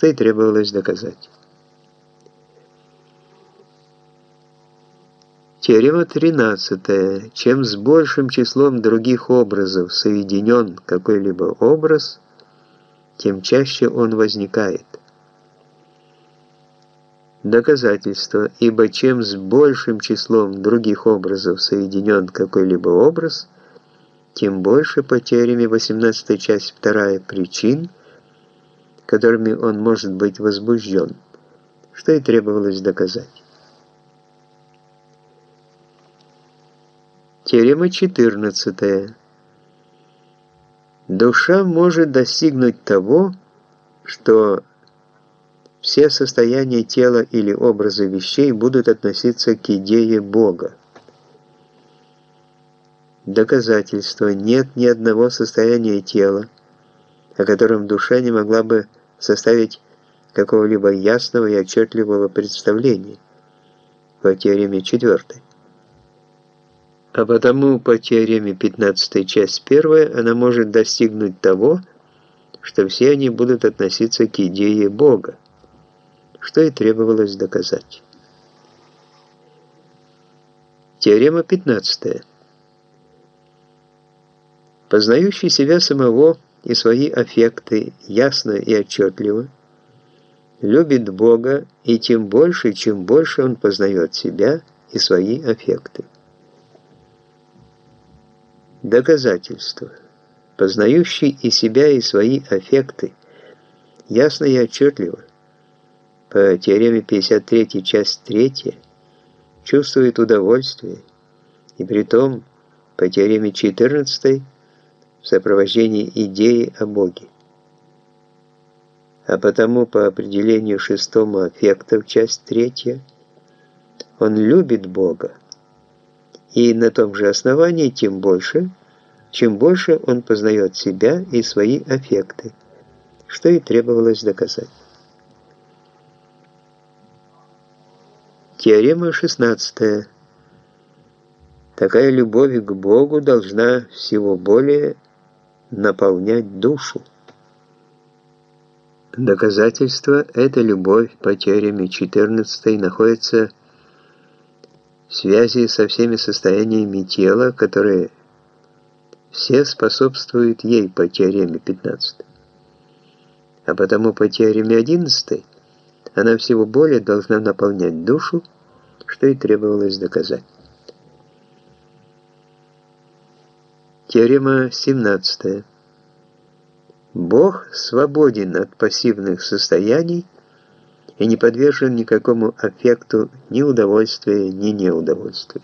что и требовалось доказать. Теорема 13. Чем с большим числом других образов соединен какой-либо образ, тем чаще он возникает. Доказательство, ибо чем с большим числом других образов соединен какой-либо образ, тем больше по теореме 18 часть 2 причин, которыми он может быть возбужден, что и требовалось доказать. Теорема 14. Душа может достигнуть того, что все состояния тела или образы вещей будут относиться к идее Бога. Доказательство. Нет ни одного состояния тела, о котором душа не могла бы составить какого-либо ясного и отчетливого представления по теореме 4. А потому по теореме 15 часть 1 она может достигнуть того, что все они будут относиться к идее Бога, что и требовалось доказать. Теорема 15. Познающий себя самого и свои аффекты ясно и отчетливо, любит Бога и тем больше, чем больше он познает себя и свои аффекты. Доказательство. Познающий и себя, и свои аффекты, ясно и отчетливо, по теореме 53, часть 3, чувствует удовольствие, и при том по теореме 14 в сопровождении идеи о Боге. А потому по определению шестому аффектов, часть 3, он любит Бога, и на том же основании тем больше, чем больше он познает себя и свои аффекты, что и требовалось доказать. Теорема 16. Такая любовь к Богу должна всего более наполнять душу. Доказательство – эта любовь по теореме 14 находится в связи со всеми состояниями тела, которые все способствуют ей по теореме 15. А потому по теореме 11 она всего более должна наполнять душу, что и требовалось доказать. Теорема 17. Бог свободен от пассивных состояний и не подвержен никакому аффекту ни удовольствия, ни неудовольствия.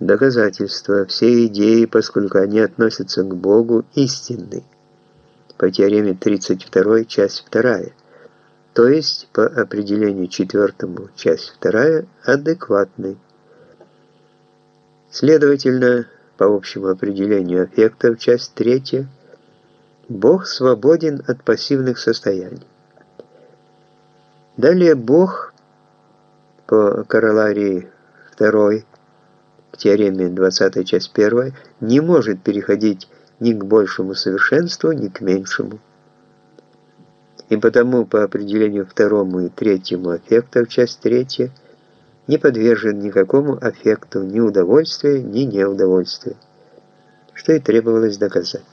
Доказательства. Все идеи, поскольку они относятся к Богу, истинны. По теореме 32, часть 2. То есть, по определению четвертому, часть 2, адекватны. Следовательно, по общему определению аффектов, часть 3, Бог свободен от пассивных состояний. Далее Бог по короларии 2 к теореме 20 часть 1 не может переходить ни к большему совершенству, ни к меньшему. И потому по определению второму и третьему аффектов часть 3 не подвержен никакому аффекту ни удовольствия, ни неудовольствия, что и требовалось доказать.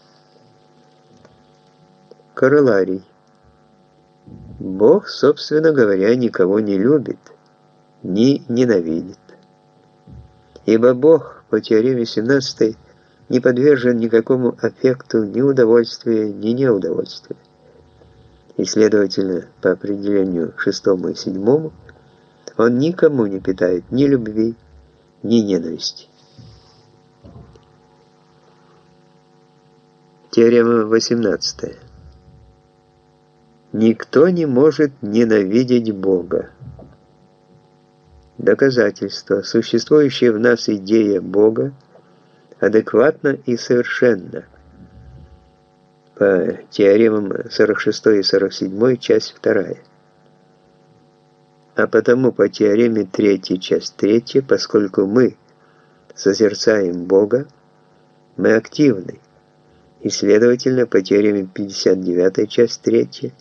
Короларий. Бог, собственно говоря, никого не любит, ни ненавидит. Ибо Бог по теореме 17 не подвержен никакому аффекту ни удовольствия, ни неудовольствия. И, следовательно, по определению шестому и седьмому, он никому не питает ни любви, ни ненависти. Теорема 18. Никто не может ненавидеть Бога. Доказательство. Существующая в нас идея Бога адекватна и совершенна. По теоремам 46 и 47, часть 2. А потому по теореме 3, часть 3, поскольку мы созерцаем Бога, мы активны. И, следовательно, по теореме 59 часть 3